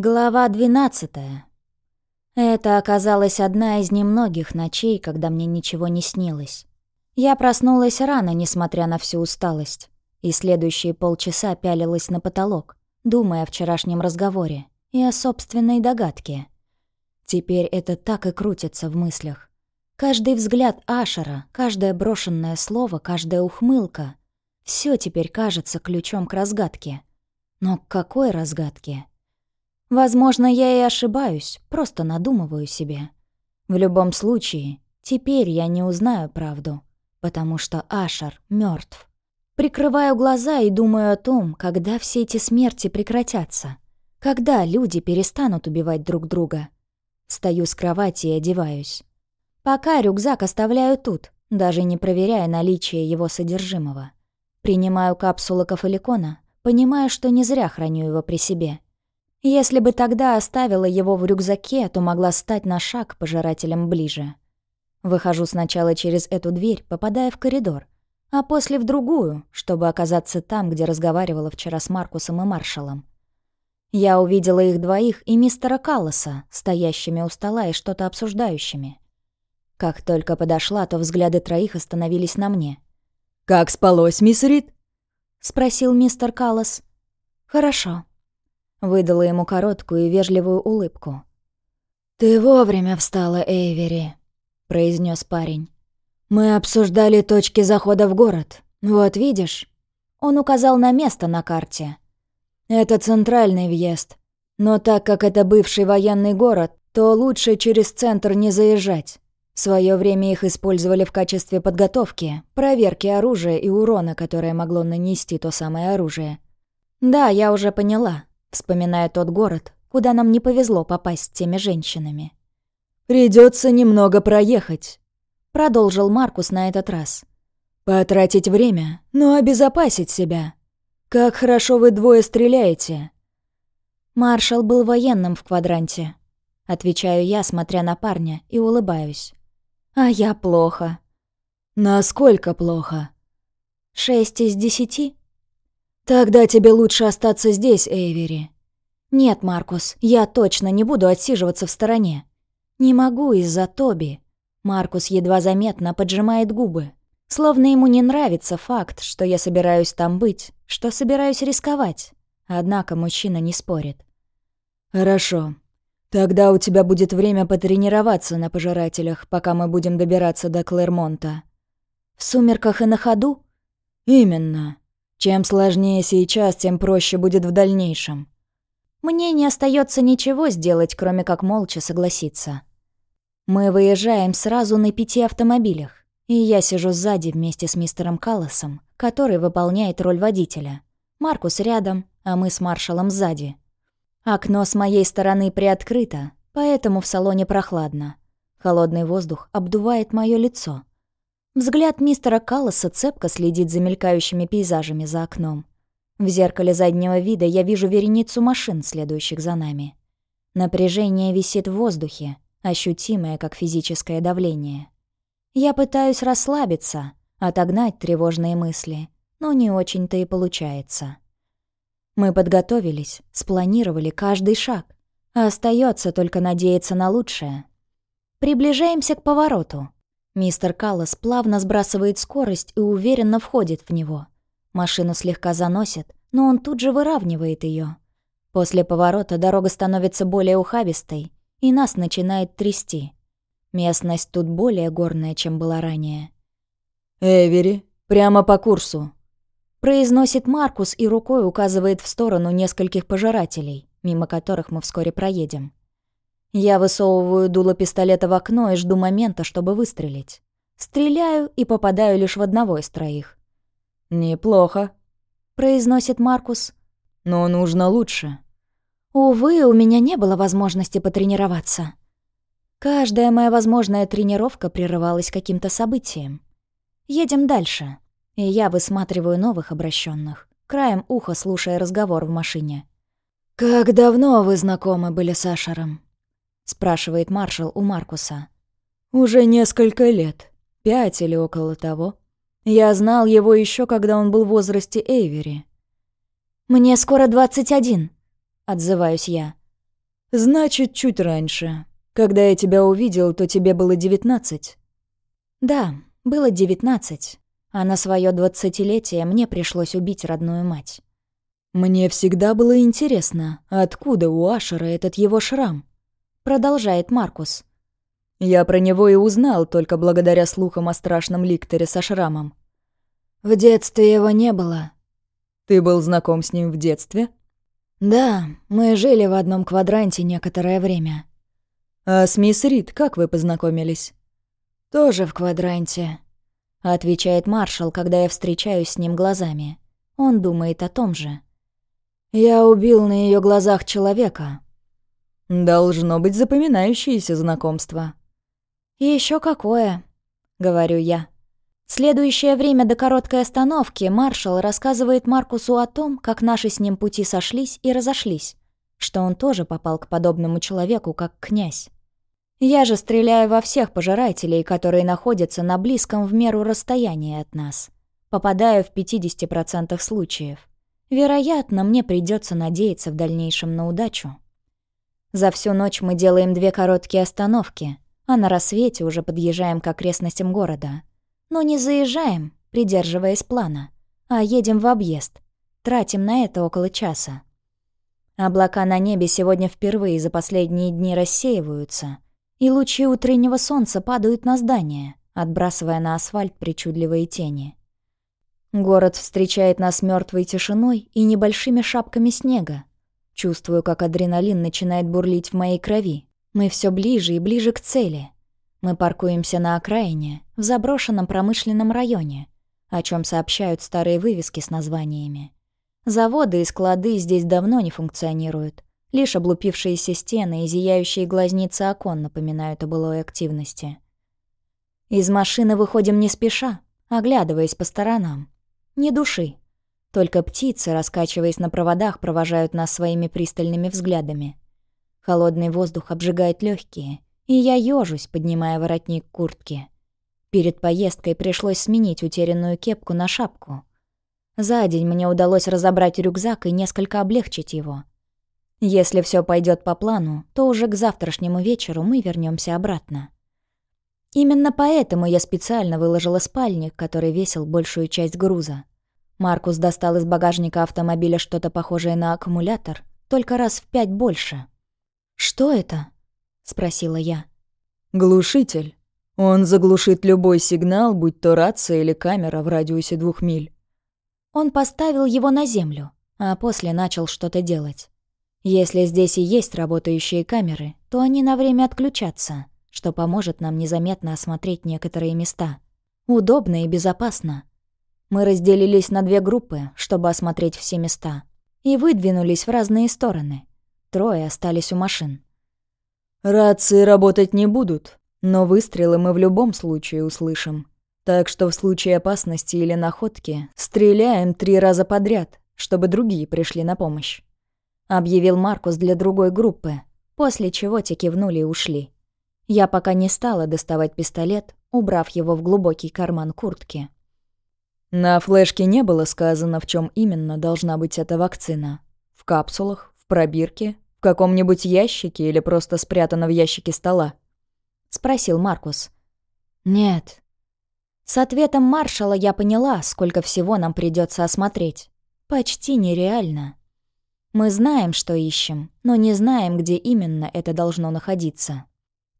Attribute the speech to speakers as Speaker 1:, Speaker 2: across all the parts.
Speaker 1: Глава 12. Это оказалась одна из немногих ночей, когда мне ничего не снилось. Я проснулась рано, несмотря на всю усталость, и следующие полчаса пялилась на потолок, думая о вчерашнем разговоре и о собственной догадке. Теперь это так и крутится в мыслях. Каждый взгляд Ашера, каждое брошенное слово, каждая ухмылка — все теперь кажется ключом к разгадке. Но к какой разгадке? Возможно, я и ошибаюсь, просто надумываю себе. В любом случае, теперь я не узнаю правду, потому что Ашер мертв. Прикрываю глаза и думаю о том, когда все эти смерти прекратятся. Когда люди перестанут убивать друг друга. Стою с кровати и одеваюсь. Пока рюкзак оставляю тут, даже не проверяя наличие его содержимого. Принимаю капсулу кафеликона, понимая, что не зря храню его при себе — если бы тогда оставила его в рюкзаке, то могла стать на шаг пожирателем ближе. Выхожу сначала через эту дверь, попадая в коридор, а после в другую, чтобы оказаться там, где разговаривала вчера с Маркусом и Маршалом. Я увидела их двоих и мистера Каллоса, стоящими у стола и что-то обсуждающими. Как только подошла, то взгляды троих остановились на мне.
Speaker 2: «Как спалось, мисс Рид?»
Speaker 1: — спросил мистер Каллос. «Хорошо», Выдала ему короткую и вежливую улыбку. «Ты вовремя встала, Эйвери», — произнес парень. «Мы обсуждали точки захода в город. Вот видишь?» Он указал на место на карте. «Это центральный въезд. Но так как это бывший военный город, то лучше через центр не заезжать. В свое время их использовали в качестве подготовки, проверки оружия и урона, которое могло нанести то самое оружие. Да, я уже поняла вспоминая тот город, куда нам не повезло попасть с теми женщинами.
Speaker 2: Придется немного проехать», —
Speaker 1: продолжил Маркус на этот раз.
Speaker 2: «Потратить время, но обезопасить себя. Как хорошо вы двое стреляете».
Speaker 1: Маршал был военным в квадранте. Отвечаю я, смотря на парня, и улыбаюсь. А я плохо.
Speaker 2: Насколько плохо?
Speaker 1: Шесть из десяти?
Speaker 2: «Тогда тебе лучше остаться здесь, Эйвери».
Speaker 1: «Нет, Маркус, я точно не буду отсиживаться в стороне. Не могу из-за Тоби». Маркус едва заметно поджимает губы. Словно ему не нравится факт, что я собираюсь там быть, что собираюсь рисковать. Однако мужчина не спорит.
Speaker 2: «Хорошо. Тогда у тебя будет время потренироваться на пожирателях, пока мы будем добираться до Клермонта».
Speaker 1: «В сумерках и на ходу?»
Speaker 2: «Именно. Чем сложнее сейчас, тем проще будет в дальнейшем.
Speaker 1: Мне не остается ничего сделать, кроме как молча согласиться. Мы выезжаем сразу на пяти автомобилях, и я сижу сзади вместе с мистером Калласом, который выполняет роль водителя. Маркус рядом, а мы с маршалом сзади. Окно с моей стороны приоткрыто, поэтому в салоне прохладно. Холодный воздух обдувает мое лицо. Взгляд мистера Калласа цепко следит за мелькающими пейзажами за окном. В зеркале заднего вида я вижу вереницу машин, следующих за нами. Напряжение висит в воздухе, ощутимое как физическое давление. Я пытаюсь расслабиться, отогнать тревожные мысли, но не очень-то и получается. Мы подготовились, спланировали каждый шаг, а остается только надеяться на лучшее. Приближаемся к повороту — Мистер Каллас плавно сбрасывает скорость и уверенно входит в него. Машину слегка заносит, но он тут же выравнивает ее. После поворота дорога становится более ухабистой, и нас начинает трясти. Местность тут более горная, чем была ранее.
Speaker 2: «Эвери, прямо по курсу», —
Speaker 1: произносит Маркус и рукой указывает в сторону нескольких пожирателей, мимо которых мы вскоре проедем. Я высовываю дуло пистолета в окно и жду момента, чтобы выстрелить. Стреляю и попадаю лишь в одного из троих.
Speaker 2: «Неплохо», —
Speaker 1: произносит Маркус.
Speaker 2: «Но нужно лучше».
Speaker 1: Увы, у меня не было возможности потренироваться. Каждая моя возможная тренировка прерывалась каким-то событием. Едем дальше, и я высматриваю новых обращенных, краем уха слушая разговор в машине.
Speaker 2: «Как давно вы знакомы были с Ашером?»
Speaker 1: Спрашивает маршал у Маркуса.
Speaker 2: Уже несколько лет, пять или около того. Я знал его еще, когда он был в возрасте Эйвери.
Speaker 1: Мне скоро двадцать один, отзываюсь я.
Speaker 2: «Значит, чуть раньше. Когда я тебя увидел, то тебе было девятнадцать».
Speaker 1: «Да, было девятнадцать, а на свое двадцатилетие мне пришлось убить родную мать».
Speaker 2: «Мне всегда было интересно, откуда у Ашера этот его шрам?»
Speaker 1: Продолжает Маркус.
Speaker 2: «Я про него и узнал только благодаря слухам о страшном ликторе со шрамом».
Speaker 1: «В детстве его не было».
Speaker 2: «Ты был знаком с ним в детстве?»
Speaker 1: «Да, мы жили в одном квадранте некоторое время».
Speaker 2: «А с мисс Рид как вы познакомились?»
Speaker 1: «Тоже в квадранте», — отвечает маршал, когда я встречаюсь с ним глазами. Он думает о том же. «Я убил на ее глазах человека».
Speaker 2: «Должно быть запоминающееся знакомство».
Speaker 1: Еще какое», — говорю я. Следующее время до короткой остановки маршал рассказывает Маркусу о том, как наши с ним пути сошлись и разошлись, что он тоже попал к подобному человеку, как князь. Я же стреляю во всех пожирателей, которые находятся на близком в меру расстоянии от нас. Попадаю в 50% случаев. Вероятно, мне придется надеяться в дальнейшем на удачу. За всю ночь мы делаем две короткие остановки, а на рассвете уже подъезжаем к окрестностям города — но не заезжаем, придерживаясь плана, а едем в объезд. Тратим на это около часа. Облака на небе сегодня впервые за последние дни рассеиваются, и лучи утреннего солнца падают на здание, отбрасывая на асфальт причудливые тени. Город встречает нас мертвой тишиной и небольшими шапками снега. Чувствую, как адреналин начинает бурлить в моей крови. Мы все ближе и ближе к цели — мы паркуемся на окраине, в заброшенном промышленном районе, о чем сообщают старые вывески с названиями. Заводы и склады здесь давно не функционируют. Лишь облупившиеся стены и зияющие глазницы окон напоминают о былой активности. Из машины выходим не спеша, оглядываясь по сторонам. Ни души. Только птицы, раскачиваясь на проводах, провожают нас своими пристальными взглядами. Холодный воздух обжигает легкие, и я ёжусь, поднимая воротник куртки. Перед поездкой пришлось сменить утерянную кепку на шапку. За день мне удалось разобрать рюкзак и несколько облегчить его. Если все пойдет по плану, то уже к завтрашнему вечеру мы вернемся обратно. Именно поэтому я специально выложила спальник, который весил большую часть груза. Маркус достал из багажника автомобиля что-то похожее на аккумулятор, только раз в пять больше. «Что это?» спросила я.
Speaker 2: Глушитель. Он заглушит любой сигнал, будь то рация или камера в радиусе двух миль.
Speaker 1: Он поставил его на землю, а после начал что-то делать. Если здесь и есть работающие камеры, то они на время отключатся, что поможет нам незаметно осмотреть некоторые места. Удобно и безопасно. Мы разделились на две группы, чтобы осмотреть все места, и выдвинулись в разные стороны. Трое остались у машин.
Speaker 2: Рации работать не будут, но выстрелы мы в любом случае услышим. Так что в случае опасности или находки стреляем три раза подряд, чтобы другие пришли на помощь. Объявил Маркус для другой группы, после чего те кивнули и ушли. Я пока не стала доставать пистолет, убрав его в глубокий карман куртки. На флешке не было сказано, в чем именно должна быть эта вакцина. В капсулах, в пробирке в каком-нибудь ящике или просто спрятана в ящике стола?» — спросил Маркус.
Speaker 1: «Нет». С ответом маршала я поняла, сколько всего нам придется осмотреть. Почти нереально. Мы знаем, что ищем, но не знаем, где именно это должно находиться.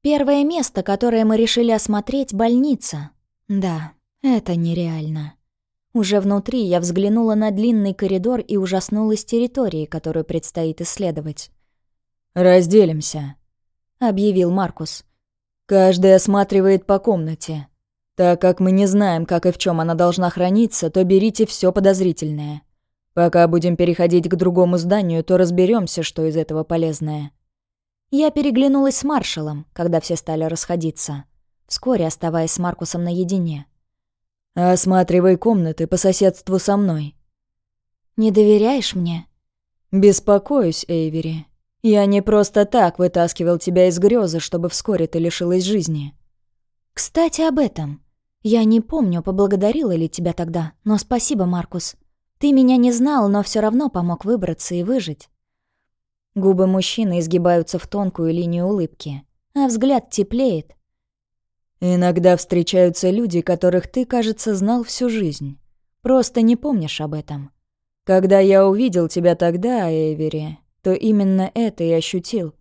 Speaker 1: Первое место, которое мы решили осмотреть — больница. Да, это нереально. Уже внутри я взглянула на длинный коридор и ужаснулась территории, которую предстоит исследовать.
Speaker 2: «Разделимся», — объявил Маркус. «Каждый осматривает по комнате. Так как мы не знаем, как и в чем она должна храниться, то берите все подозрительное. Пока будем переходить к другому зданию, то разберемся, что из этого полезное».
Speaker 1: Я переглянулась с маршалом, когда все стали расходиться, вскоре оставаясь с Маркусом наедине.
Speaker 2: «Осматривай комнаты по соседству со мной».
Speaker 1: «Не доверяешь мне?»
Speaker 2: «Беспокоюсь, Эйвери. Я не просто так вытаскивал тебя из грезы, чтобы вскоре ты лишилась жизни.
Speaker 1: Кстати, об этом. Я не помню, поблагодарила ли тебя тогда, но спасибо, Маркус. Ты меня не знал, но все равно помог выбраться и выжить. Губы мужчины изгибаются в тонкую линию улыбки, а взгляд теплеет.
Speaker 2: «Иногда встречаются люди, которых ты, кажется, знал всю жизнь. Просто не помнишь об этом. Когда я увидел тебя тогда, Эвери, то именно это и ощутил,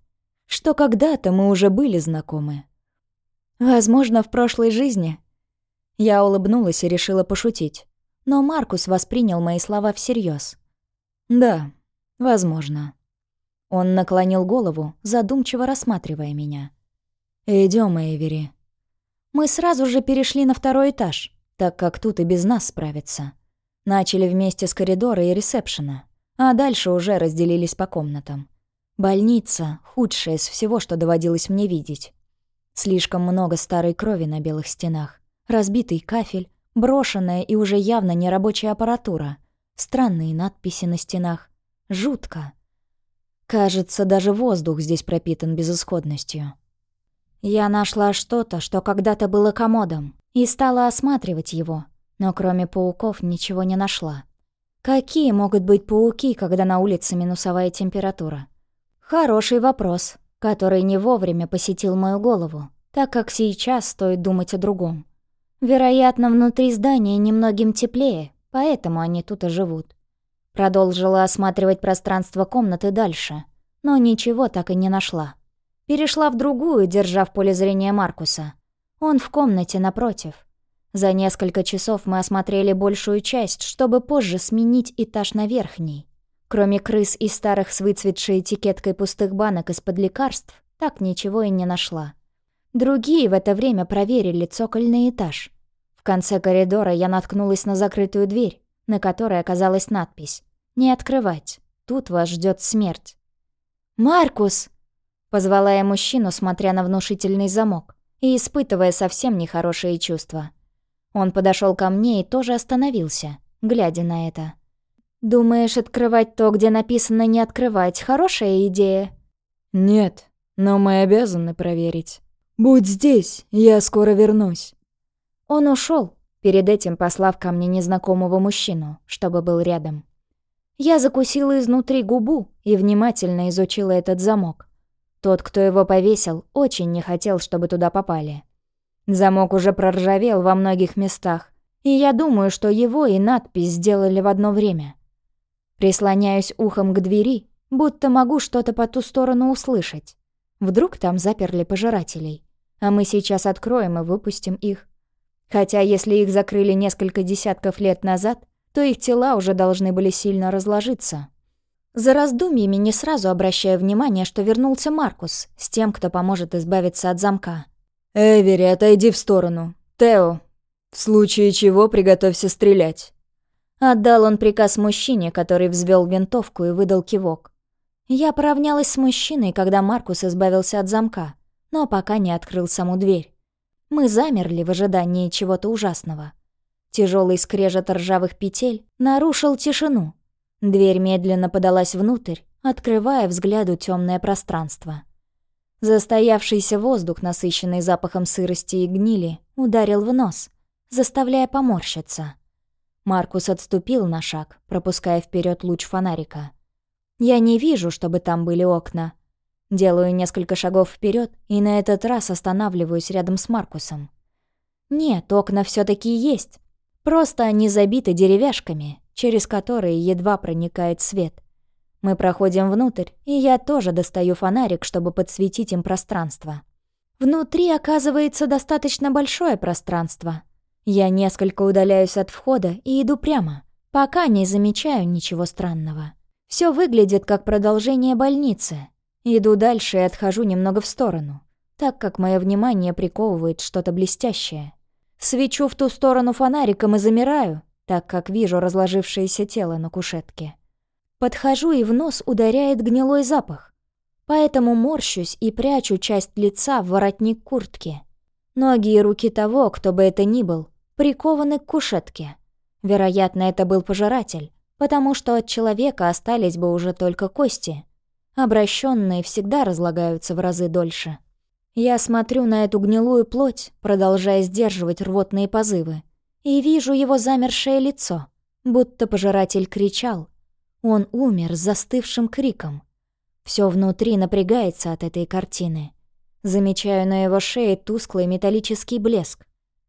Speaker 2: что когда-то мы уже были знакомы.
Speaker 1: Возможно, в прошлой жизни. Я улыбнулась и решила пошутить, но Маркус воспринял мои слова всерьез.
Speaker 2: Да, возможно.
Speaker 1: Он наклонил голову, задумчиво рассматривая меня.
Speaker 2: Идем, Эйвери.
Speaker 1: Мы сразу же перешли на второй этаж, так как тут и без нас справиться. Начали вместе с коридора и ресепшена, а дальше уже разделились по комнатам. Больница — худшая из всего, что доводилось мне видеть. Слишком много старой крови на белых стенах, разбитый кафель, брошенная и уже явно нерабочая аппаратура, странные надписи на стенах. Жутко. Кажется, даже воздух здесь пропитан безысходностью. Я нашла что-то, что когда-то было комодом, и стала осматривать его — но кроме пауков ничего не нашла. Какие могут быть пауки, когда на улице минусовая температура? Хороший вопрос, который не вовремя посетил мою голову, так как сейчас стоит думать о другом. Вероятно, внутри здания немногим теплее, поэтому они тут и живут. Продолжила осматривать пространство комнаты дальше, но ничего так и не нашла. Перешла в другую, держа в поле зрения Маркуса. Он в комнате напротив. За несколько часов мы осмотрели большую часть, чтобы позже сменить этаж на верхний. Кроме крыс и старых с выцветшей этикеткой пустых банок из-под лекарств, так ничего и не нашла. Другие в это время проверили цокольный этаж. В конце коридора я наткнулась на закрытую дверь, на которой оказалась надпись «Не открывать, тут вас ждет смерть». «Маркус!» — позвала я мужчину, смотря на внушительный замок и испытывая совсем нехорошие чувства. Он подошел ко мне и тоже остановился, глядя на это. «Думаешь, открывать то, где написано «не открывать» — хорошая идея?»
Speaker 2: «Нет, но мы обязаны проверить. Будь здесь, я скоро вернусь».
Speaker 1: Он ушел, перед этим послав ко мне незнакомого мужчину, чтобы был рядом. Я закусила изнутри губу и внимательно изучила этот замок. Тот, кто его повесил, очень не хотел, чтобы туда попали. Замок уже проржавел во многих местах, и я думаю, что его и надпись сделали в одно время. Прислоняюсь ухом к двери, будто могу что-то по ту сторону услышать. Вдруг там заперли пожирателей, а мы сейчас откроем и выпустим их. Хотя если их закрыли несколько десятков лет назад, то их тела уже должны были сильно разложиться. За раздумьями не сразу обращаю внимание, что вернулся Маркус с тем, кто поможет избавиться от замка.
Speaker 2: «Эвери, отойди в сторону. Тео, в случае чего приготовься стрелять».
Speaker 1: Отдал он приказ мужчине, который взвел винтовку и выдал кивок. Я поравнялась с мужчиной, когда Маркус избавился от замка, но пока не открыл саму дверь. Мы замерли в ожидании чего-то ужасного. Тяжелый скрежет ржавых петель нарушил тишину. Дверь медленно подалась внутрь, открывая взгляду темное пространство. Застоявшийся воздух, насыщенный запахом сырости и гнили, ударил в нос, заставляя поморщиться. Маркус отступил на шаг, пропуская вперед луч фонарика. Я не вижу, чтобы там были окна. Делаю несколько шагов вперед и на этот раз останавливаюсь рядом с Маркусом. Нет, окна все таки есть. Просто они забиты деревяшками, через которые едва проникает свет. Мы проходим внутрь, и я тоже достаю фонарик, чтобы подсветить им пространство. Внутри оказывается достаточно большое пространство. Я несколько удаляюсь от входа и иду прямо, пока не замечаю ничего странного. Все выглядит как продолжение больницы. Иду дальше и отхожу немного в сторону, так как мое внимание приковывает что-то блестящее. Свечу в ту сторону фонариком и замираю, так как вижу разложившееся тело на кушетке. Подхожу и в нос ударяет гнилой запах. Поэтому морщусь и прячу часть лица в воротник куртки. Ноги и руки того, кто бы это ни был, прикованы к кушетке. Вероятно, это был пожиратель, потому что от человека остались бы уже только кости. Обращенные всегда разлагаются в разы дольше. Я смотрю на эту гнилую плоть, продолжая сдерживать рвотные позывы, и вижу его замершее лицо, будто пожиратель кричал — он умер с застывшим криком. Все внутри напрягается от этой картины. Замечаю на его шее тусклый металлический блеск.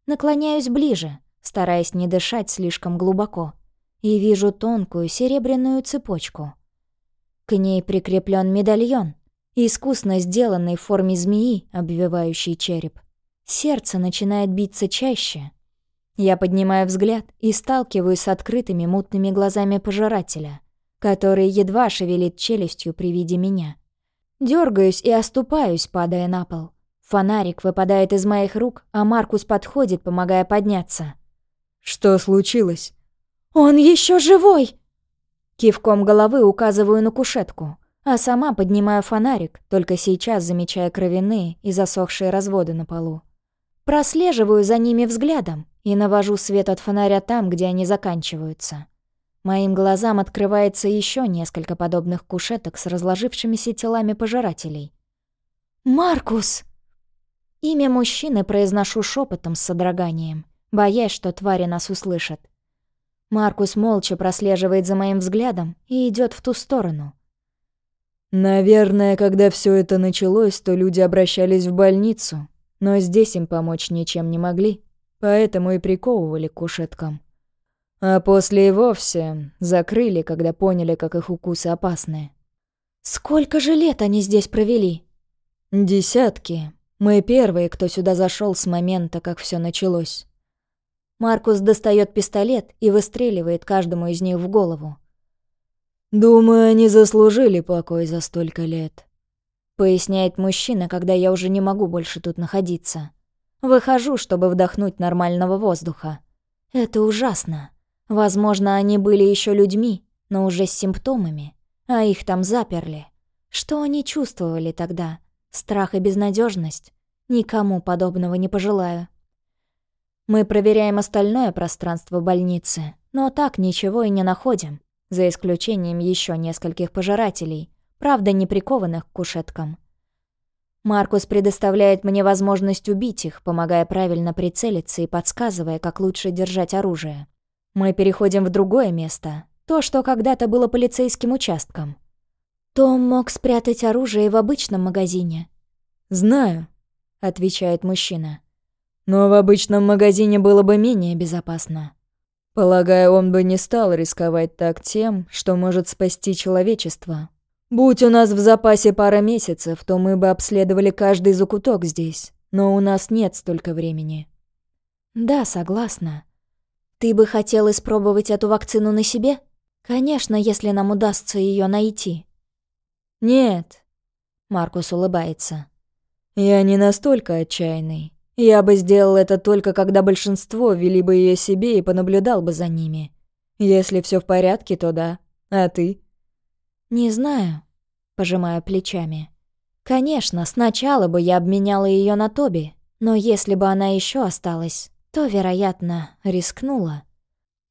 Speaker 1: Наклоняюсь ближе, стараясь не дышать слишком глубоко, и вижу тонкую серебряную цепочку. К ней прикреплен медальон, искусно сделанный в форме змеи, обвивающий череп. Сердце начинает биться чаще. Я поднимаю взгляд и сталкиваюсь с открытыми мутными глазами пожирателя, который едва шевелит челюстью при виде меня. Дёргаюсь и оступаюсь, падая на пол. Фонарик выпадает из моих рук, а Маркус подходит, помогая подняться.
Speaker 2: «Что случилось?»
Speaker 1: «Он еще живой!» Кивком головы указываю на кушетку, а сама поднимаю фонарик, только сейчас замечая кровяные и засохшие разводы на полу. Прослеживаю за ними взглядом и навожу свет от фонаря там, где они заканчиваются. Моим глазам открывается еще несколько подобных кушеток с разложившимися телами пожирателей. «Маркус!» Имя мужчины произношу шепотом с содроганием, боясь, что твари нас услышат. Маркус молча прослеживает за моим взглядом и идет в ту сторону.
Speaker 2: «Наверное, когда все это началось, то люди обращались в больницу, но здесь им помочь ничем не могли, поэтому и приковывали к кушеткам. А после и вовсе закрыли, когда поняли, как их укусы опасны.
Speaker 1: «Сколько же лет они здесь провели?»
Speaker 2: «Десятки. Мы первые, кто сюда зашел с момента, как все началось».
Speaker 1: Маркус достает пистолет и выстреливает каждому из них в голову.
Speaker 2: «Думаю, они заслужили покой за столько лет»
Speaker 1: поясняет мужчина, когда я уже не могу больше тут находиться. Выхожу, чтобы вдохнуть нормального воздуха. Это ужасно. Возможно, они были еще людьми, но уже с симптомами, а их там заперли. Что они чувствовали тогда? Страх и безнадежность? Никому подобного не пожелаю. Мы проверяем остальное пространство больницы, но так ничего и не находим, за исключением еще нескольких пожирателей, правда, не прикованных к кушеткам. Маркус предоставляет мне возможность убить их, помогая правильно прицелиться и подсказывая, как лучше держать оружие. Мы переходим в другое место, то, что когда-то было полицейским участком. Том мог спрятать оружие в обычном магазине.
Speaker 2: «Знаю», — отвечает мужчина. «Но в обычном магазине было бы менее безопасно. Полагаю, он бы не стал рисковать так тем, что может спасти человечество, Будь у нас в запасе пара месяцев, то мы бы обследовали каждый закуток здесь. Но у нас нет столько времени.
Speaker 1: Да, согласна. Ты бы хотел испробовать эту вакцину на себе? Конечно, если нам удастся ее найти.
Speaker 2: Нет.
Speaker 1: Маркус улыбается.
Speaker 2: Я не настолько отчаянный. Я бы сделал это только когда большинство вели бы ее себе и понаблюдал бы за ними. Если все в порядке, то да. А ты?
Speaker 1: «Не знаю», — пожимая плечами. «Конечно, сначала бы я обменяла ее на Тоби, но если бы она еще осталась, то, вероятно, рискнула».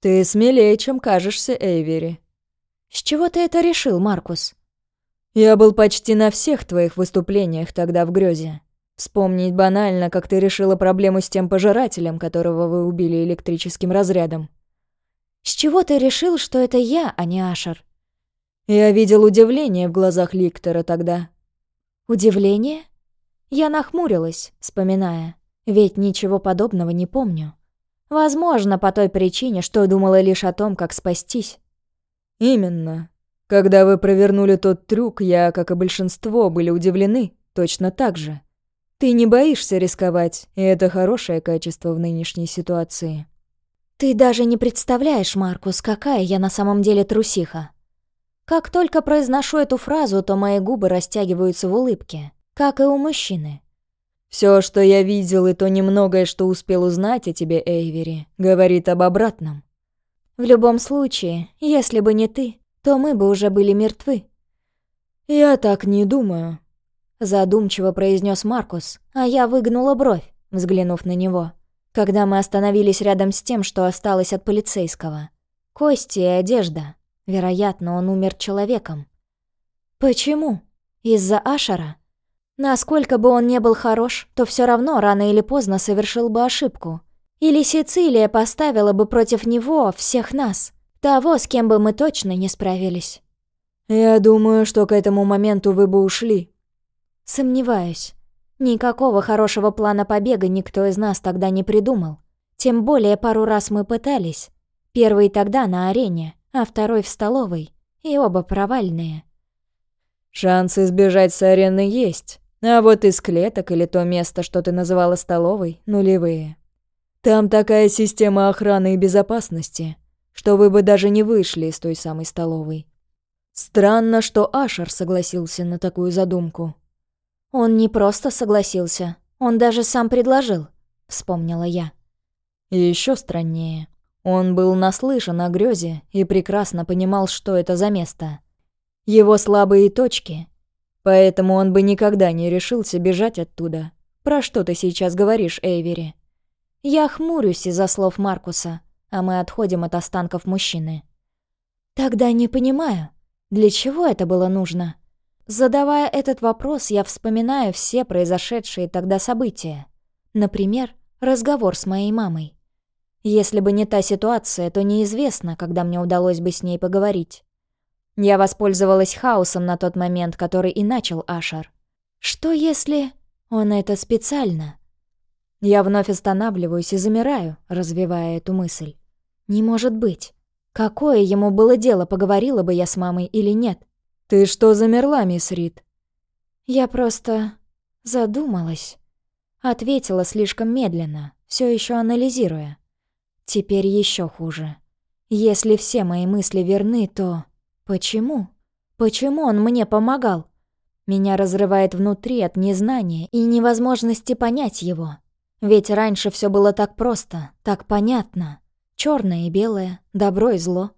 Speaker 2: «Ты смелее, чем кажешься, Эйвери».
Speaker 1: «С чего ты это решил, Маркус?»
Speaker 2: «Я был почти на всех твоих выступлениях тогда в грёзе. Вспомнить банально, как ты решила проблему с тем пожирателем, которого вы убили электрическим разрядом».
Speaker 1: «С чего ты решил, что это я, а не Ашер?»
Speaker 2: Я видел удивление в глазах Ликтора тогда.
Speaker 1: Удивление? Я нахмурилась, вспоминая, ведь ничего подобного не помню. Возможно, по той причине, что думала лишь о том, как спастись.
Speaker 2: Именно. Когда вы провернули тот трюк, я, как и большинство, были удивлены, точно так же. Ты не боишься рисковать, и это хорошее качество в нынешней ситуации.
Speaker 1: Ты даже не представляешь, Маркус, какая я на самом деле трусиха. Как только произношу эту фразу, то мои губы растягиваются в улыбке, как и у мужчины.
Speaker 2: Все, что я видел, и то немногое, что успел узнать о тебе, Эйвери, говорит об обратном.
Speaker 1: В любом случае, если бы не ты, то мы бы уже были мертвы.
Speaker 2: Я так не думаю,
Speaker 1: задумчиво произнес Маркус, а я выгнула бровь, взглянув на него, когда мы остановились рядом с тем, что осталось от полицейского. Кости и одежда. Вероятно, он умер человеком. Почему? Из-за Ашера? Насколько бы он не был хорош, то все равно рано или поздно совершил бы ошибку. Или Сицилия поставила бы против него всех нас, того, с кем бы мы точно не справились.
Speaker 2: «Я думаю, что к этому моменту вы бы ушли».
Speaker 1: «Сомневаюсь. Никакого хорошего плана побега никто из нас тогда не придумал. Тем более пару раз мы пытались. Первый тогда на арене, а второй в столовой. И оба провальные.
Speaker 2: Шансы сбежать с арены есть, а вот из клеток или то место, что ты называла столовой, нулевые. Там такая система охраны и безопасности, что вы бы даже не вышли из той самой столовой. Странно, что Ашер согласился на такую задумку.
Speaker 1: Он не просто согласился, он даже сам предложил, вспомнила я.
Speaker 2: И еще страннее. Он был наслышан о грёзе и прекрасно понимал, что это за место. Его слабые точки. Поэтому он бы никогда не решился бежать оттуда. Про что ты сейчас говоришь, Эйвери?
Speaker 1: Я хмурюсь из-за слов Маркуса, а мы отходим от останков мужчины. Тогда не понимаю, для чего это было нужно? Задавая этот вопрос, я вспоминаю все произошедшие тогда события. Например, разговор с моей мамой. Если бы не та ситуация, то неизвестно, когда мне удалось бы с ней поговорить. Я воспользовалась хаосом на тот момент, который и начал Ашар. Что если он это специально? Я вновь останавливаюсь и замираю, развивая эту мысль. Не может быть. Какое ему было дело, поговорила бы я с мамой или нет?
Speaker 2: «Ты что замерла, мисс Рид?»
Speaker 1: Я просто задумалась. Ответила слишком медленно, все еще анализируя. Теперь еще хуже. Если все мои мысли верны, то... Почему? Почему он мне помогал? Меня разрывает внутри от незнания и невозможности понять его. Ведь раньше все было так просто, так понятно. черное и белое, добро и зло.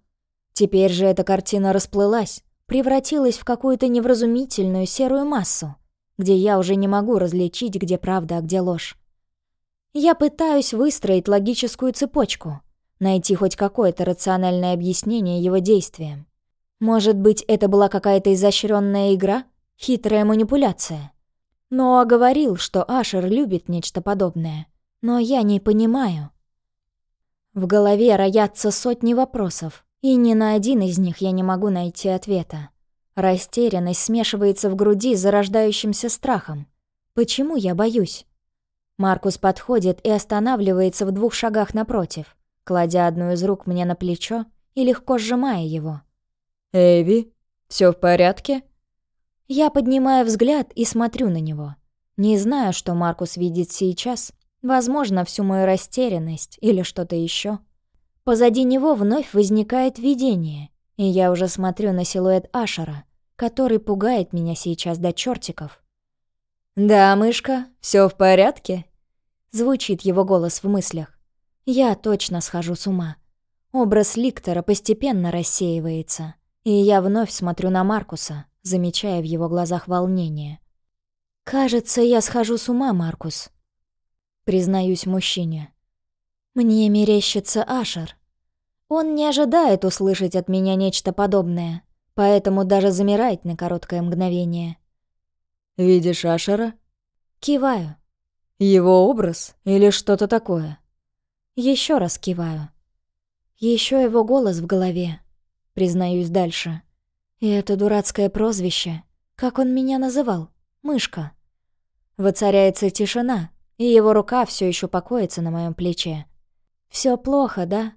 Speaker 1: Теперь же эта картина расплылась, превратилась в какую-то невразумительную серую массу, где я уже не могу различить, где правда, а где ложь. Я пытаюсь выстроить логическую цепочку, найти хоть какое-то рациональное объяснение его действиям. Может быть, это была какая-то изощренная игра, хитрая манипуляция. Ноа говорил, что Ашер любит нечто подобное, но я не понимаю. В голове роятся сотни вопросов, и ни на один из них я не могу найти ответа. Растерянность смешивается в груди с зарождающимся страхом. Почему я боюсь? Маркус подходит и останавливается в двух шагах напротив, кладя одну из рук мне на плечо и легко сжимая его.
Speaker 2: «Эви, все в порядке?»
Speaker 1: Я поднимаю взгляд и смотрю на него. Не знаю, что Маркус видит сейчас. Возможно, всю мою растерянность или что-то еще. Позади него вновь возникает видение, и я уже смотрю на силуэт Ашера, который пугает меня сейчас до чертиков.
Speaker 2: «Да, мышка, все в порядке?»
Speaker 1: Звучит его голос в мыслях. Я точно схожу с ума. Образ Ликтора постепенно рассеивается, и я вновь смотрю на Маркуса, замечая в его глазах волнение. «Кажется, я схожу с ума, Маркус», — признаюсь мужчине. Мне мерещится Ашер. Он не ожидает услышать от меня нечто подобное, поэтому даже замирает на короткое мгновение.
Speaker 2: «Видишь Ашера?»
Speaker 1: Киваю.
Speaker 2: Его образ или что-то такое?
Speaker 1: Еще раз киваю. Еще его голос в голове. Признаюсь дальше. И это дурацкое прозвище. Как он меня называл? Мышка. Воцаряется тишина, и его рука все еще покоится на моем плече. Все плохо, да?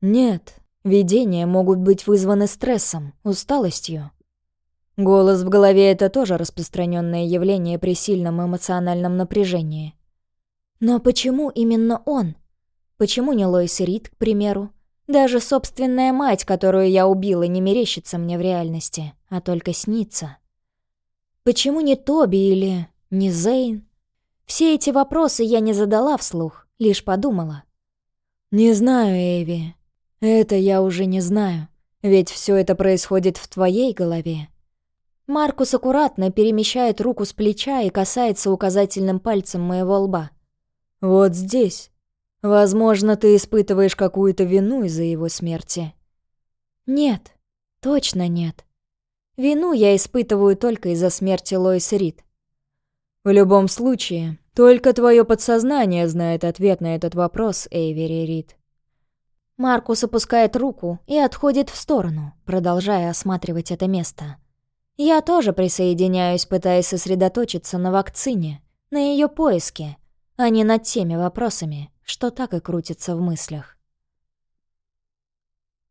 Speaker 2: Нет. Видения могут быть вызваны стрессом, усталостью. Голос в голове — это тоже распространенное явление при сильном эмоциональном напряжении.
Speaker 1: Но почему именно он? Почему не Лоис Рид, к примеру? Даже собственная мать, которую я убила, не мерещится мне в реальности, а только снится. Почему не Тоби или не Зейн? Все эти вопросы я не задала вслух, лишь подумала.
Speaker 2: «Не знаю, Эви. Это я уже не знаю. Ведь все это происходит в твоей голове.
Speaker 1: Маркус аккуратно перемещает руку с плеча и касается указательным пальцем моего лба.
Speaker 2: «Вот здесь. Возможно, ты испытываешь какую-то вину из-за его смерти».
Speaker 1: «Нет, точно нет. Вину я испытываю только из-за смерти Лоис Рид».
Speaker 2: «В любом случае, только твое подсознание знает ответ на этот вопрос, Эйвери Рид».
Speaker 1: Маркус опускает руку и отходит в сторону, продолжая осматривать это место. Я тоже присоединяюсь, пытаясь сосредоточиться на вакцине, на ее поиске, а не над теми вопросами, что так и крутятся в мыслях.